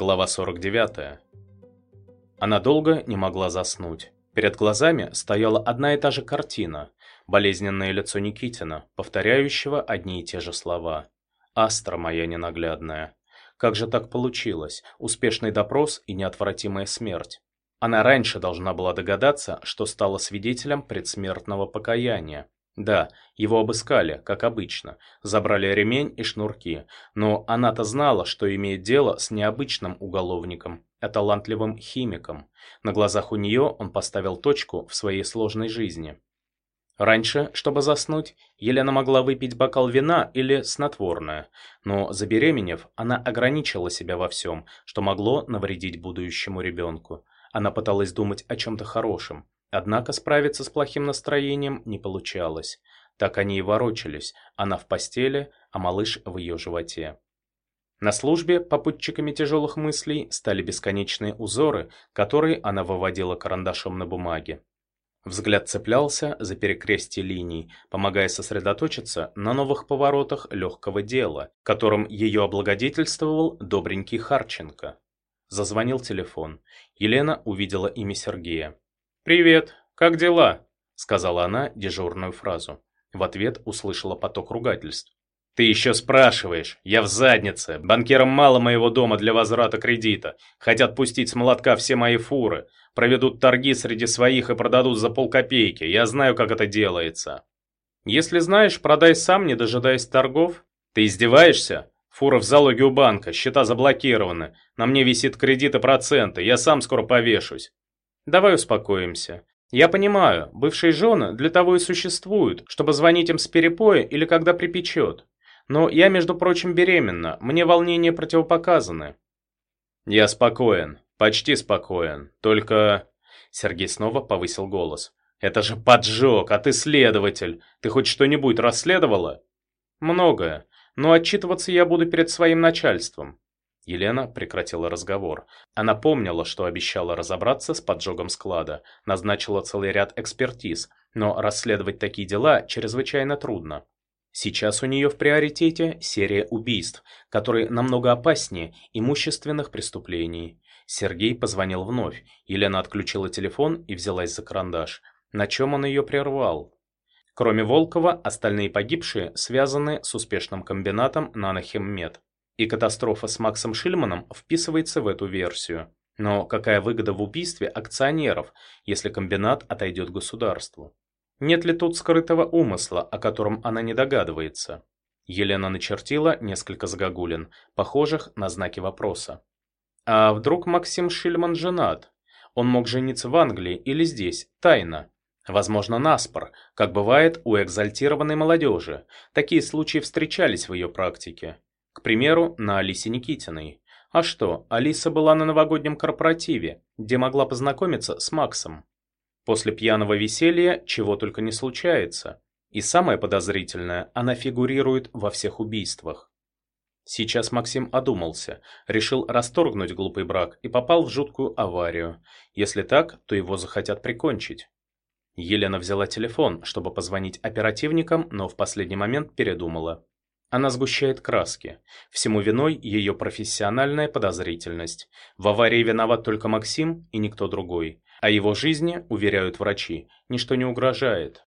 Глава 49. Она долго не могла заснуть. Перед глазами стояла одна и та же картина. Болезненное лицо Никитина, повторяющего одни и те же слова. «Астра моя ненаглядная». Как же так получилось? Успешный допрос и неотвратимая смерть. Она раньше должна была догадаться, что стала свидетелем предсмертного покаяния. Да, его обыскали, как обычно, забрали ремень и шнурки, но она-то знала, что имеет дело с необычным уголовником, а талантливым химиком. На глазах у нее он поставил точку в своей сложной жизни. Раньше, чтобы заснуть, Елена могла выпить бокал вина или снотворное, но забеременев, она ограничила себя во всем, что могло навредить будущему ребенку. Она пыталась думать о чем-то хорошем, Однако справиться с плохим настроением не получалось. Так они и ворочались, она в постели, а малыш в ее животе. На службе попутчиками тяжелых мыслей стали бесконечные узоры, которые она выводила карандашом на бумаге. Взгляд цеплялся за перекрестие линий, помогая сосредоточиться на новых поворотах легкого дела, которым ее облагодетельствовал добренький Харченко. Зазвонил телефон. Елена увидела имя Сергея. «Привет, как дела?» — сказала она дежурную фразу. В ответ услышала поток ругательств. «Ты еще спрашиваешь? Я в заднице. Банкирам мало моего дома для возврата кредита. Хотят пустить с молотка все мои фуры. Проведут торги среди своих и продадут за полкопейки. Я знаю, как это делается». «Если знаешь, продай сам, не дожидаясь торгов». «Ты издеваешься? Фура в залоге у банка, счета заблокированы. На мне висит кредит и проценты. Я сам скоро повешусь. Давай успокоимся. Я понимаю, бывшие жены для того и существуют, чтобы звонить им с перепоя или когда припечет. Но я, между прочим, беременна, мне волнения противопоказаны. Я спокоен, почти спокоен, только... Сергей снова повысил голос. Это же поджог, а ты следователь. Ты хоть что-нибудь расследовала? Многое, но отчитываться я буду перед своим начальством. Елена прекратила разговор. Она помнила, что обещала разобраться с поджогом склада, назначила целый ряд экспертиз, но расследовать такие дела чрезвычайно трудно. Сейчас у нее в приоритете серия убийств, которые намного опаснее имущественных преступлений. Сергей позвонил вновь. Елена отключила телефон и взялась за карандаш. На чем он ее прервал? Кроме Волкова, остальные погибшие связаны с успешным комбинатом «Нанохиммед». И катастрофа с Максом Шильманом вписывается в эту версию. Но какая выгода в убийстве акционеров, если комбинат отойдет государству? Нет ли тут скрытого умысла, о котором она не догадывается? Елена начертила несколько загогулин, похожих на знаки вопроса. А вдруг Максим Шильман женат? Он мог жениться в Англии или здесь, тайно. Возможно, наспор, как бывает у экзальтированной молодежи. Такие случаи встречались в ее практике. К примеру, на Алисе Никитиной. А что, Алиса была на новогоднем корпоративе, где могла познакомиться с Максом. После пьяного веселья чего только не случается. И самое подозрительное, она фигурирует во всех убийствах. Сейчас Максим одумался, решил расторгнуть глупый брак и попал в жуткую аварию. Если так, то его захотят прикончить. Елена взяла телефон, чтобы позвонить оперативникам, но в последний момент передумала. Она сгущает краски. Всему виной ее профессиональная подозрительность. В аварии виноват только Максим и никто другой. А его жизни, уверяют врачи, ничто не угрожает.